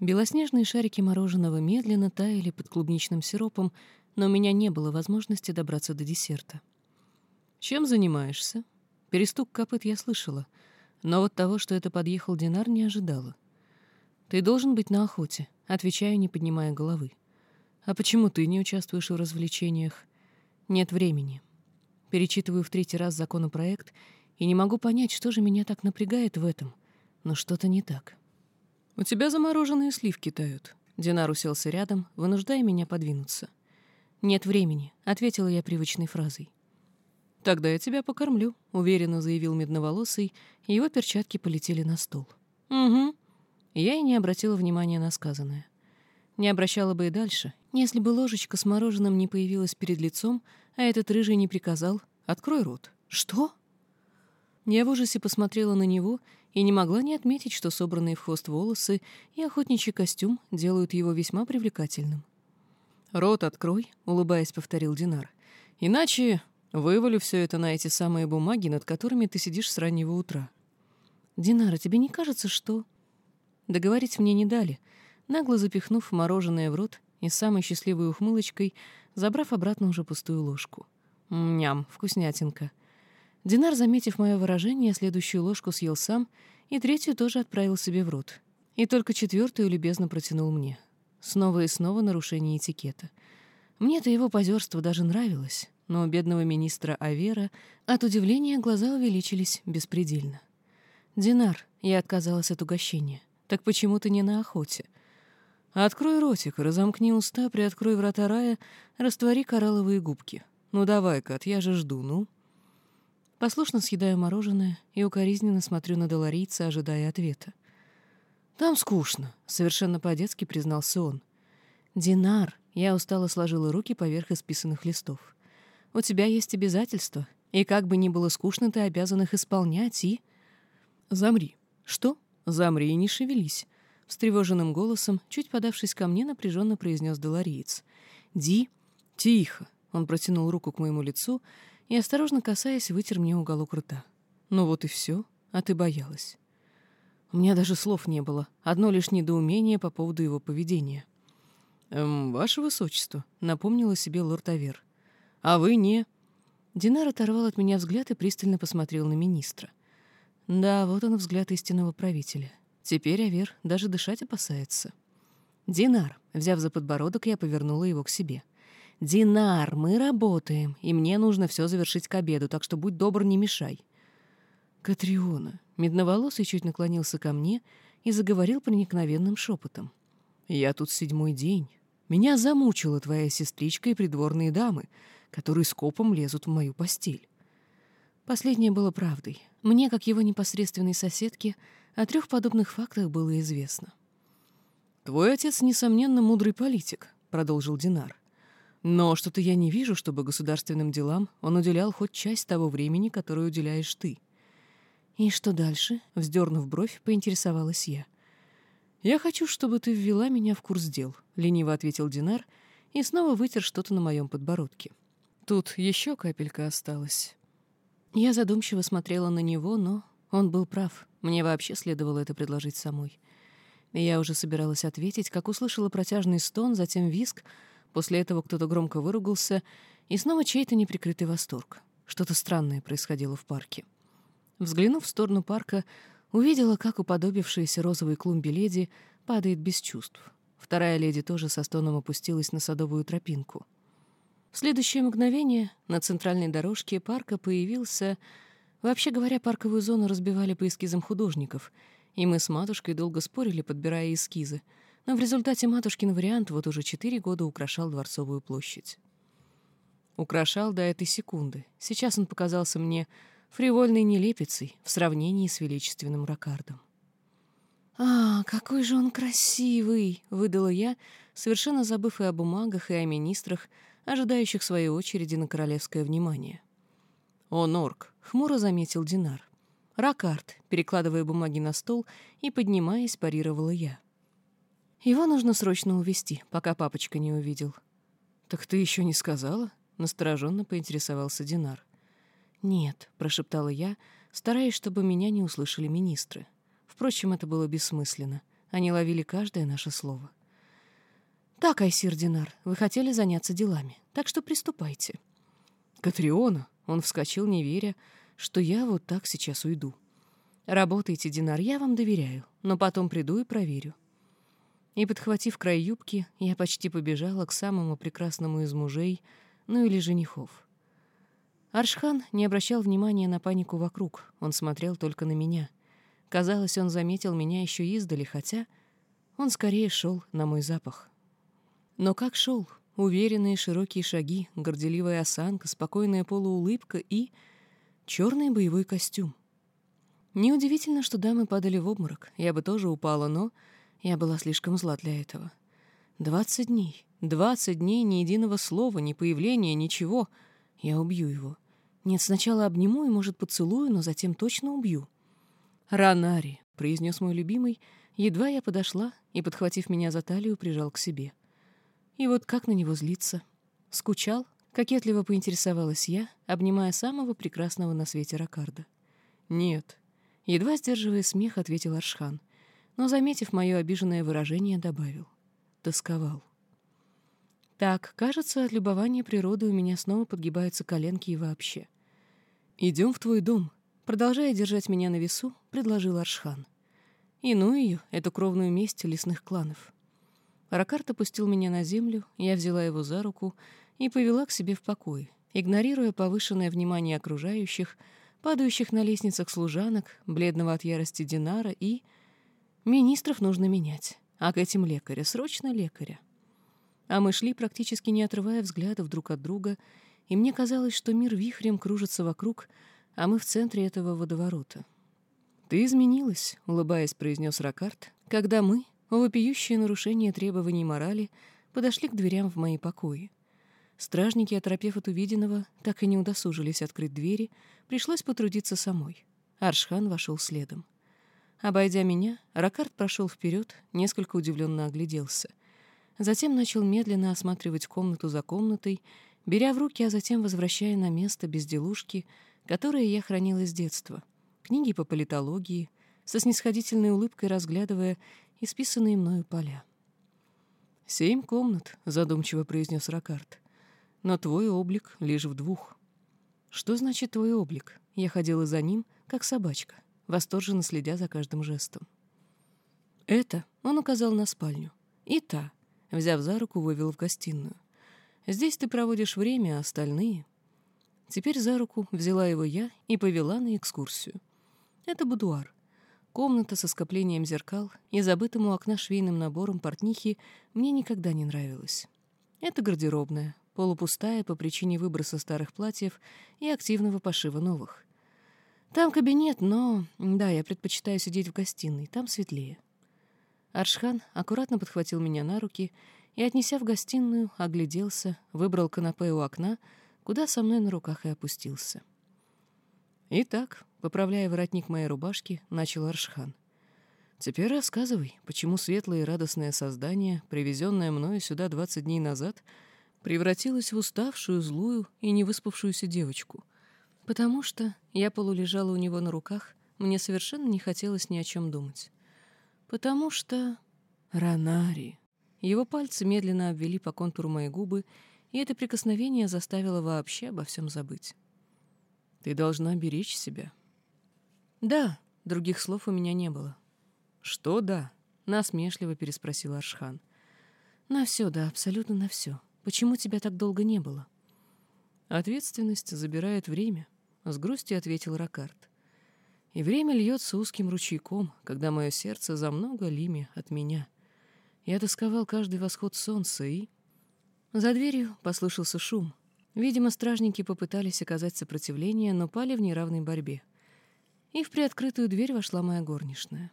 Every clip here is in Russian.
Белоснежные шарики мороженого медленно таяли под клубничным сиропом, но у меня не было возможности добраться до десерта. «Чем занимаешься?» Перестук копыт я слышала, но вот того, что это подъехал Динар, не ожидала. «Ты должен быть на охоте», — отвечаю, не поднимая головы. «А почему ты не участвуешь в развлечениях?» «Нет времени». Перечитываю в третий раз законопроект и не могу понять, что же меня так напрягает в этом. Но что-то не так. «У тебя замороженные сливки тают». Динар уселся рядом, вынуждая меня подвинуться. «Нет времени», — ответила я привычной фразой. «Тогда я тебя покормлю», — уверенно заявил медноволосый, его перчатки полетели на стол. «Угу». Я и не обратила внимания на сказанное. Не обращала бы и дальше, если бы ложечка с мороженым не появилась перед лицом, а этот рыжий не приказал «Открой рот». «Что?» Я в ужасе посмотрела на него и не могла не отметить, что собранные в хвост волосы и охотничий костюм делают его весьма привлекательным. «Рот открой», — улыбаясь, повторил Динар. «Иначе вывалю все это на эти самые бумаги, над которыми ты сидишь с раннего утра». «Динара, тебе не кажется, что...» Договорить мне не дали, нагло запихнув мороженое в рот и самой счастливой ухмылочкой, забрав обратно уже пустую ложку. Ням, вкуснятинка. Динар, заметив мое выражение, следующую ложку съел сам и третью тоже отправил себе в рот. И только четвертую любезно протянул мне. Снова и снова нарушение этикета. Мне-то его позерство даже нравилось, но у бедного министра Авера от удивления глаза увеличились беспредельно. «Динар», — я отказалась от угощения, — «так почему ты не на охоте?» «Открой ротик, разомкни уста, приоткрой врата рая, раствори коралловые губки. Ну давай, Кат, я же жду, ну». Послушно съедаю мороженое и укоризненно смотрю на доларийца, ожидая ответа. «Там скучно», — совершенно по-детски признался он. «Динар», — я устало сложила руки поверх исписанных листов. «У тебя есть обязательства, и как бы ни было скучно, ты обязан их исполнять, и...» «Замри». «Что?» «Замри и не шевелись», — встревоженным голосом, чуть подавшись ко мне, напряженно произнес долариец. «Ди...» «Тихо», — он протянул руку к моему лицу и, осторожно касаясь, вытер мне уголок рта. «Ну вот и все, а ты боялась». У меня даже слов не было, одно лишь недоумение по поводу его поведения. «Эм, ваше высочество», — напомнила себе лорд Авер. «А вы не...» Динар оторвал от меня взгляд и пристально посмотрел на министра. Да, вот он взгляд истинного правителя. Теперь Авер даже дышать опасается. «Динар», — взяв за подбородок, я повернула его к себе. «Динар, мы работаем, и мне нужно все завершить к обеду, так что будь добр, не мешай». «Катриона», Медноволосый чуть наклонился ко мне и заговорил проникновенным шепотом. «Я тут седьмой день. Меня замучила твоя сестричка и придворные дамы, которые скопом лезут в мою постель». Последнее было правдой. Мне, как его непосредственной соседке, о трех подобных фактах было известно. «Твой отец, несомненно, мудрый политик», — продолжил Динар. «Но что-то я не вижу, чтобы государственным делам он уделял хоть часть того времени, которое уделяешь ты. «И что дальше?» — вздернув бровь, поинтересовалась я. «Я хочу, чтобы ты ввела меня в курс дел», — лениво ответил Динар и снова вытер что-то на моем подбородке. «Тут еще капелька осталась». Я задумчиво смотрела на него, но он был прав. Мне вообще следовало это предложить самой. Я уже собиралась ответить, как услышала протяжный стон, затем виск. После этого кто-то громко выругался, и снова чей-то неприкрытый восторг. Что-то странное происходило в парке. Взглянув в сторону парка, увидела, как уподобившаяся розовой клумбе леди падает без чувств. Вторая леди тоже со стоном опустилась на садовую тропинку. В следующее мгновение на центральной дорожке парка появился... Вообще говоря, парковую зону разбивали по эскизам художников, и мы с матушкой долго спорили, подбирая эскизы, но в результате матушкин вариант вот уже четыре года украшал Дворцовую площадь. Украшал до этой секунды. Сейчас он показался мне фривольной нелепицей в сравнении с величественным ракардом. «А, какой же он красивый!» — выдала я, совершенно забыв и о бумагах, и о министрах, ожидающих своей очереди на королевское внимание. «О, Норк!» — хмуро заметил Динар. «Ракард», перекладывая бумаги на стол и, поднимаясь, парировала я. «Его нужно срочно увести, пока папочка не увидел». «Так ты еще не сказала?» — настороженно поинтересовался Динар. «Нет», — прошептала я, стараясь, чтобы меня не услышали министры. Впрочем, это было бессмысленно. Они ловили каждое наше слово. «Так, Айсир Динар, вы хотели заняться делами, так что приступайте». «Катриона!» — он вскочил, не веря, что я вот так сейчас уйду. «Работайте, Динар, я вам доверяю, но потом приду и проверю». И, подхватив край юбки, я почти побежала к самому прекрасному из мужей, ну или женихов. Аршхан не обращал внимания на панику вокруг, он смотрел только на меня. Казалось, он заметил меня еще издали, хотя он скорее шел на мой запах. Но как шел? Уверенные широкие шаги, горделивая осанка, спокойная полуулыбка и черный боевой костюм. Неудивительно, что дамы падали в обморок. Я бы тоже упала, но я была слишком зла для этого. Двадцать дней. Двадцать дней ни единого слова, ни появления, ничего. Я убью его. Нет, сначала обниму и, может, поцелую, но затем точно убью. «Ранари», — произнес мой любимый, едва я подошла и, подхватив меня за талию, прижал к себе. И вот как на него злиться? Скучал? Кокетливо поинтересовалась я, обнимая самого прекрасного на свете Ракарда. «Нет», — едва сдерживая смех, ответил Аршхан но, заметив мое обиженное выражение, добавил. Тосковал. Так, кажется, от любования природы у меня снова подгибаются коленки и вообще. «Идем в твой дом», — продолжая держать меня на весу, предложил Аршхан. И ну ее, эту кровную месть лесных кланов. Ракарт опустил меня на землю, я взяла его за руку и повела к себе в покой, игнорируя повышенное внимание окружающих, падающих на лестницах служанок, бледного от ярости Динара и Министров нужно менять, а к этим лекаря, срочно лекаря. А мы шли, практически не отрывая взглядов друг от друга, и мне казалось, что мир вихрем кружится вокруг, а мы в центре этого водоворота. «Ты изменилась», — улыбаясь, произнес Ракарт, когда мы, вопиющие нарушение требований морали, подошли к дверям в мои покои. Стражники, оторопев от увиденного, так и не удосужились открыть двери, пришлось потрудиться самой. Аршхан вошел следом. Обойдя меня, Ракард прошел вперед, несколько удивленно огляделся. Затем начал медленно осматривать комнату за комнатой, беря в руки, а затем возвращая на место безделушки, которые я хранила с детства. Книги по политологии, со снисходительной улыбкой разглядывая исписанные мною поля. «Семь комнат», — задумчиво произнес Ракард. «Но твой облик лишь в двух». «Что значит твой облик?» Я ходила за ним, как собачка восторженно следя за каждым жестом. «Это», — он указал на спальню, — «и та», — взяв за руку, вывел в гостиную. «Здесь ты проводишь время, а остальные...» Теперь за руку взяла его я и повела на экскурсию. Это будуар. Комната со скоплением зеркал и забытым у окна швейным набором портнихи мне никогда не нравилась. Это гардеробная, полупустая по причине выброса старых платьев и активного пошива новых. Там кабинет, но... Да, я предпочитаю сидеть в гостиной, там светлее. Аршхан аккуратно подхватил меня на руки и, отнеся в гостиную, огляделся, выбрал канапе у окна, куда со мной на руках и опустился. «Итак», — поправляя воротник моей рубашки, начал Аршхан. «Теперь рассказывай, почему светлое и радостное создание, привезенное мною сюда двадцать дней назад, превратилось в уставшую, злую и невыспавшуюся девочку — Потому что я полулежала у него на руках, мне совершенно не хотелось ни о чем думать. Потому что... Ранари. Его пальцы медленно обвели по контуру мои губы, и это прикосновение заставило вообще обо всем забыть. Ты должна беречь себя. Да, других слов у меня не было. Что да? Насмешливо переспросил Аршхан. На все, да, абсолютно на все. Почему тебя так долго не было? Ответственность забирает время. — с грустью ответил Ракард. «И время льется узким ручейком, когда мое сердце за много лими от меня. Я тосковал каждый восход солнца и...» За дверью послышался шум. Видимо, стражники попытались оказать сопротивление, но пали в неравной борьбе. И в приоткрытую дверь вошла моя горничная.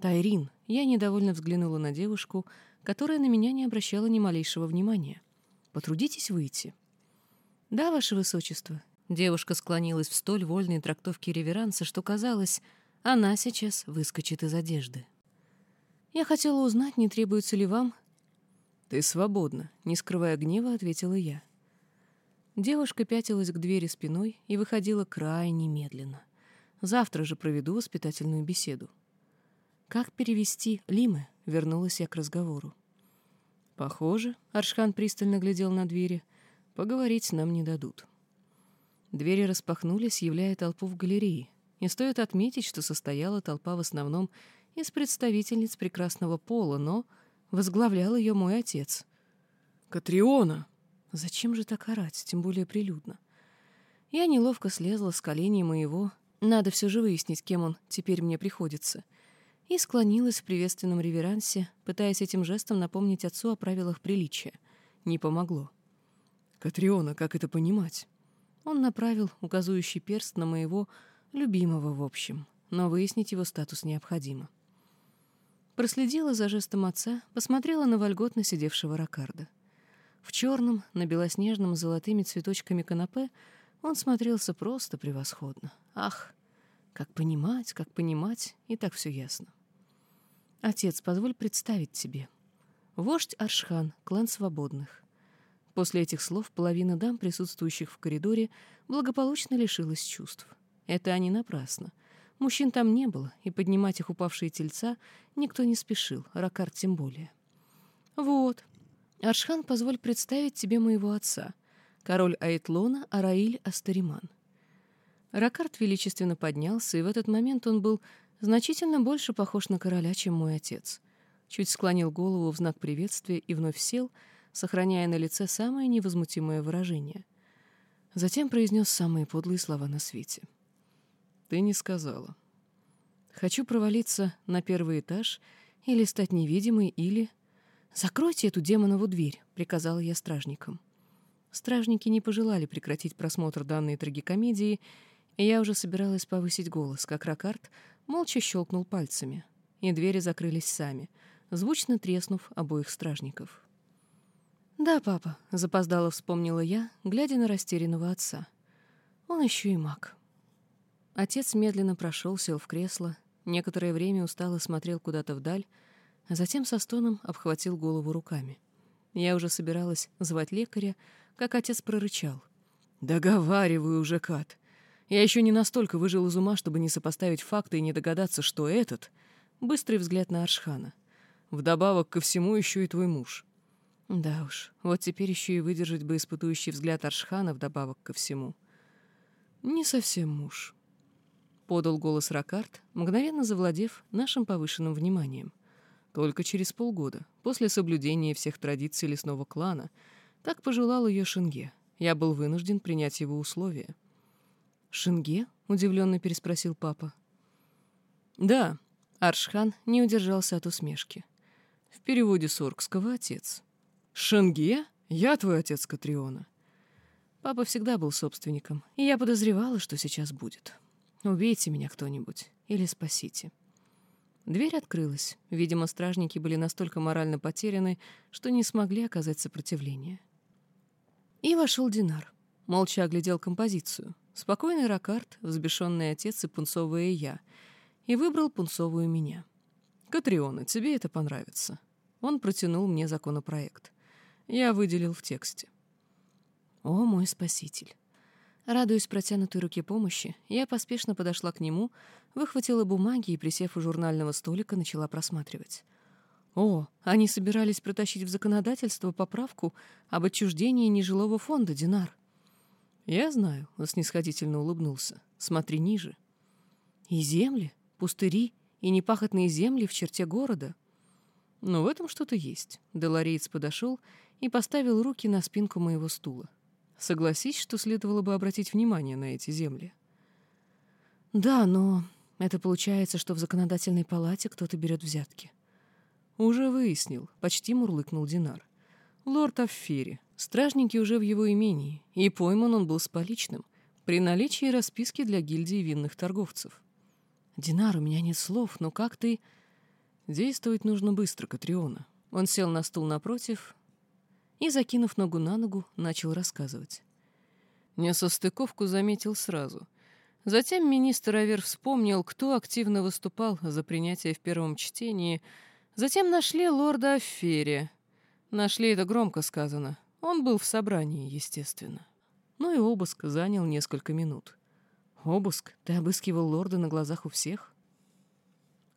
«Тайрин!» Я недовольно взглянула на девушку, которая на меня не обращала ни малейшего внимания. «Потрудитесь выйти». «Да, ваше высочество», Девушка склонилась в столь вольной трактовке реверанса, что казалось, она сейчас выскочит из одежды. «Я хотела узнать, не требуется ли вам...» «Ты свободна», — не скрывая гнева, ответила я. Девушка пятилась к двери спиной и выходила крайне медленно. Завтра же проведу воспитательную беседу. Как перевести Лимы? Вернулась я к разговору. Похоже, Аршхан пристально глядел на двери. Поговорить нам не дадут. Двери распахнулись, являя толпу в галерее. И стоит отметить, что состояла толпа в основном из представительниц прекрасного пола, но возглавлял ее мой отец. «Катриона!» Зачем же так орать, тем более прилюдно? Я неловко слезла с коленей моего, надо все же выяснить, кем он теперь мне приходится, и склонилась в приветственном реверансе, пытаясь этим жестом напомнить отцу о правилах приличия. Не помогло. «Катриона, как это понимать?» Он направил указующий перст на моего любимого в общем, но выяснить его статус необходимо. Проследила за жестом отца, посмотрела на вольготно сидевшего Ракарда. В черном, на белоснежном с золотыми цветочками канапе он смотрелся просто превосходно. Ах, как понимать, как понимать, и так все ясно. Отец, позволь представить тебе. Вождь Аршхан, клан свободных. После этих слов половина дам, присутствующих в коридоре, благополучно лишилась чувств. Это они напрасно. Мужчин там не было, и поднимать их упавшие тельца никто не спешил, Ракар тем более. «Вот, Аршхан, позволь представить тебе моего отца, король Айтлона Араиль Астариман». Ракарт величественно поднялся, и в этот момент он был значительно больше похож на короля, чем мой отец. Чуть склонил голову в знак приветствия и вновь сел, сохраняя на лице самое невозмутимое выражение. Затем произнес самые подлые слова на свете. «Ты не сказала. Хочу провалиться на первый этаж или стать невидимой, или...» «Закройте эту демонову дверь», — приказала я стражникам. Стражники не пожелали прекратить просмотр данной трагикомедии, и я уже собиралась повысить голос, как Ракарт молча щелкнул пальцами, и двери закрылись сами, звучно треснув обоих стражников. «Да, папа», — запоздало вспомнила я, глядя на растерянного отца. «Он еще и маг». Отец медленно прошел, сел в кресло, некоторое время устало смотрел куда-то вдаль, а затем со стоном обхватил голову руками. Я уже собиралась звать лекаря, как отец прорычал. «Договариваю уже, Кат. Я еще не настолько выжил из ума, чтобы не сопоставить факты и не догадаться, что этот — быстрый взгляд на Аршхана. Вдобавок ко всему еще и твой муж. Да уж, вот теперь еще и выдержать бы испытующий взгляд Аршхана вдобавок ко всему. Не совсем муж. Подал голос Ракарт, мгновенно завладев нашим повышенным вниманием. Только через полгода, после соблюдения всех традиций лесного клана, так пожелал ее Шенге. Я был вынужден принять его условия. «Шинге?» — удивленно переспросил папа. «Да», — Аршхан не удержался от усмешки. В переводе с оркского «отец». «Шинге? Я твой отец Катриона». Папа всегда был собственником, и я подозревала, что сейчас будет. Убейте меня кто-нибудь или спасите. Дверь открылась. Видимо, стражники были настолько морально потеряны, что не смогли оказать сопротивление. И вошел Динар. Молча оглядел композицию. Спокойный Ракарт, взбешенный отец и пунцовая я. И выбрал пунцовую меня. «Катриона, тебе это понравится». Он протянул мне законопроект. Я выделил в тексте. «О, мой спаситель!» Радуясь протянутой руке помощи, я поспешно подошла к нему, выхватила бумаги и, присев у журнального столика, начала просматривать. О, они собирались протащить в законодательство поправку об отчуждении нежилого фонда, Динар. «Я знаю», — он снисходительно улыбнулся. «Смотри ниже». «И земли, пустыри и непахотные земли в черте города». «Но в этом что-то есть». Делареец подошел и поставил руки на спинку моего стула. «Согласись, что следовало бы обратить внимание на эти земли». «Да, но это получается, что в законодательной палате кто-то берет взятки». «Уже выяснил», — почти мурлыкнул Динар. «Лорд Аффери, Стражники уже в его имении, и пойман он был с поличным, при наличии расписки для гильдии винных торговцев. «Динар, у меня нет слов, но как ты...» «Действовать нужно быстро, Катриона». Он сел на стул напротив и, закинув ногу на ногу, начал рассказывать. Несостыковку заметил сразу. Затем министр Авер вспомнил, кто активно выступал за принятие в первом чтении. Затем нашли лорда Аффери. Нашли это громко сказано. Он был в собрании, естественно. Ну и обыск занял несколько минут. Обыск? Ты обыскивал лорда на глазах у всех?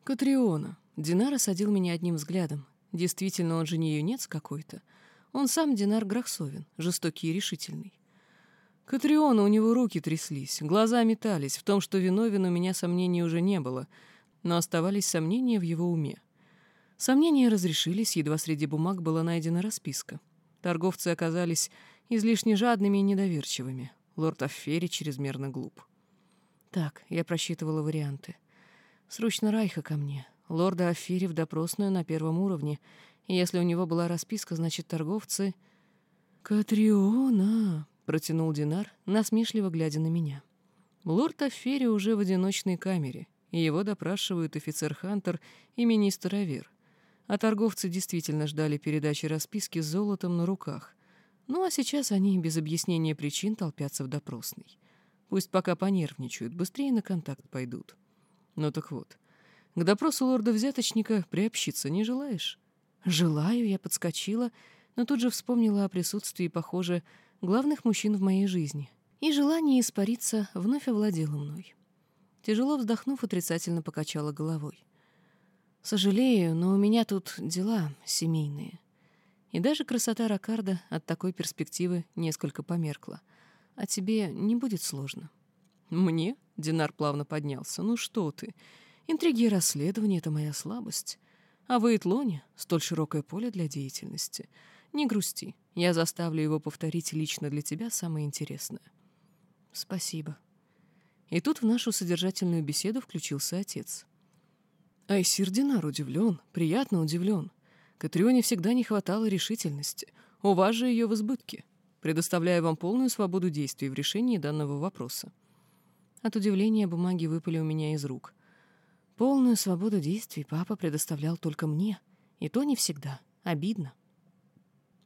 «Катриона!» Динар осадил меня одним взглядом. Действительно, он же не юнец какой-то. Он сам Динар Грахсовин, жестокий и решительный. Катриона у него руки тряслись, глаза метались. В том, что виновен, у меня сомнений уже не было, но оставались сомнения в его уме. Сомнения разрешились, едва среди бумаг была найдена расписка. Торговцы оказались излишне жадными и недоверчивыми. Лорд Аффери чрезмерно глуп. Так, я просчитывала варианты. Срочно Райха ко мне. Лорда Аффери в допросную на первом уровне. Если у него была расписка, значит, торговцы... «Катриона!» — протянул Динар, насмешливо глядя на меня. Лорд Аффери уже в одиночной камере, его допрашивают офицер Хантер и министр Авер. А торговцы действительно ждали передачи расписки с золотом на руках. Ну а сейчас они без объяснения причин толпятся в допросной. Пусть пока понервничают, быстрее на контакт пойдут. Ну так вот, к допросу лорда-взяточника приобщиться не желаешь? Желаю, я подскочила, но тут же вспомнила о присутствии, похоже, главных мужчин в моей жизни. И желание испариться вновь овладело мной. Тяжело вздохнув, отрицательно покачала головой. Сожалею, но у меня тут дела семейные. И даже красота Ракарда от такой перспективы несколько померкла. А тебе не будет сложно. Мне? Динар плавно поднялся. Ну что ты? Интриги и расследования — это моя слабость. А в Эйтлоне столь широкое поле для деятельности. Не грусти, я заставлю его повторить лично для тебя самое интересное. Спасибо. И тут в нашу содержательную беседу включился отец. Айсир Динар удивлен, приятно удивлен. Катрионе всегда не хватало решительности. У вас же ее в избытке. Предоставляю вам полную свободу действий в решении данного вопроса. От удивления бумаги выпали у меня из рук — Полную свободу действий папа предоставлял только мне, и то не всегда. Обидно.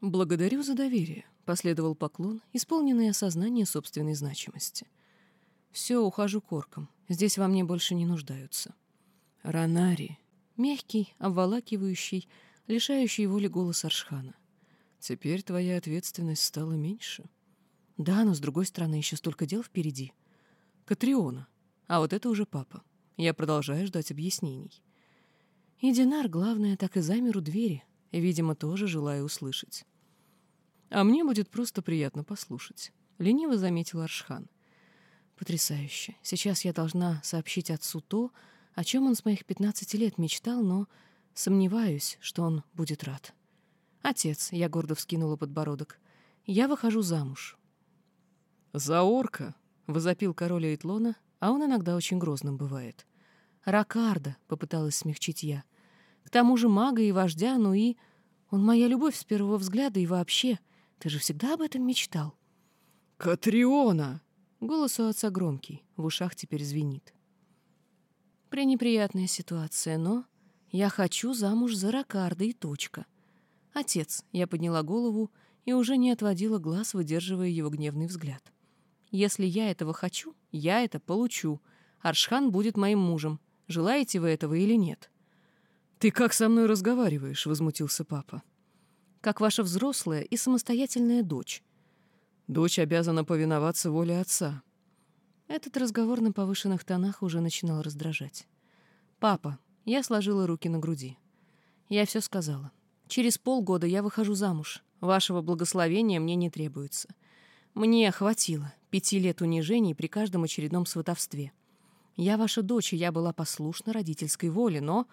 «Благодарю за доверие», — последовал поклон, исполненный осознание собственной значимости. «Все, ухожу корком. Здесь во мне больше не нуждаются». «Ранари», мягкий, обволакивающий, лишающий воли голос Аршхана. «Теперь твоя ответственность стала меньше». «Да, но, с другой стороны, еще столько дел впереди». «Катриона. А вот это уже папа. Я продолжаю ждать объяснений. И Динар, главное, так и замер у двери, видимо, тоже желая услышать. А мне будет просто приятно послушать. Лениво заметил Аршхан. Потрясающе. Сейчас я должна сообщить отцу то, о чем он с моих пятнадцати лет мечтал, но сомневаюсь, что он будет рад. Отец, я гордо вскинула подбородок, я выхожу замуж. За орка, возопил король Эйтлона, а он иногда очень грозным бывает. «Ракарда», — попыталась смягчить я. «К тому же мага и вождя, ну и... Он моя любовь с первого взгляда и вообще. Ты же всегда об этом мечтал». «Катриона!» Голос у отца громкий, в ушах теперь звенит. Пренеприятная ситуация, но я хочу замуж за Ракарда и точка. Отец, я подняла голову и уже не отводила глаз, выдерживая его гневный взгляд. Если я этого хочу, я это получу. Аршхан будет моим мужем. Желаете вы этого или нет?» «Ты как со мной разговариваешь?» — возмутился папа. «Как ваша взрослая и самостоятельная дочь». «Дочь обязана повиноваться воле отца». Этот разговор на повышенных тонах уже начинал раздражать. «Папа», — я сложила руки на груди. «Я все сказала. Через полгода я выхожу замуж. Вашего благословения мне не требуется. Мне хватило пяти лет унижений при каждом очередном сватовстве. Я ваша дочь, и я была послушна родительской воле, но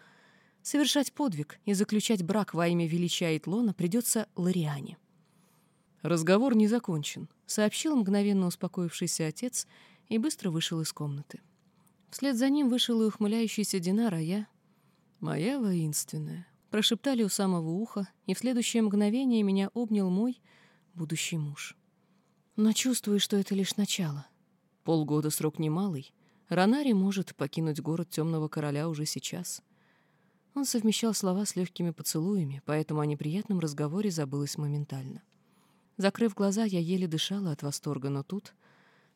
совершать подвиг и заключать брак во имя величия Айтлона придется Лориане. Разговор не закончен, сообщил мгновенно успокоившийся отец и быстро вышел из комнаты. Вслед за ним вышел и ухмыляющийся Динар, а я... «Моя воинственная», — прошептали у самого уха, и в следующее мгновение меня обнял мой будущий муж. Но чувствую, что это лишь начало. Полгода срок немалый, Ранари может покинуть город Темного Короля уже сейчас. Он совмещал слова с легкими поцелуями, поэтому о неприятном разговоре забылось моментально. Закрыв глаза, я еле дышала от восторга, но тут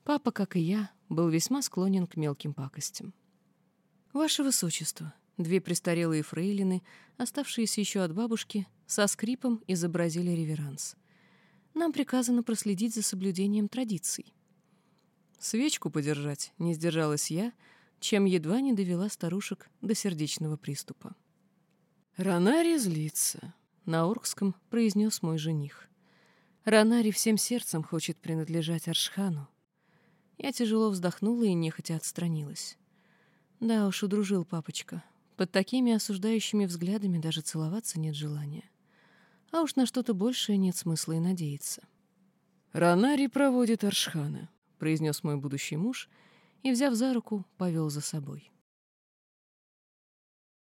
папа, как и я, был весьма склонен к мелким пакостям. «Ваше Высочество», две престарелые фрейлины, оставшиеся еще от бабушки, со скрипом изобразили реверанс. «Нам приказано проследить за соблюдением традиций». «Свечку подержать», — не сдержалась я, чем едва не довела старушек до сердечного приступа. «Ранари злится», — на оркском произнес мой жених. «Ранари всем сердцем хочет принадлежать Аршхану». Я тяжело вздохнула и нехотя отстранилась. Да уж, удружил папочка. Под такими осуждающими взглядами даже целоваться нет желания. А уж на что-то большее нет смысла и надеяться. «Ранари проводит Аршхана», — произнес мой будущий муж и, взяв за руку, повел за собой.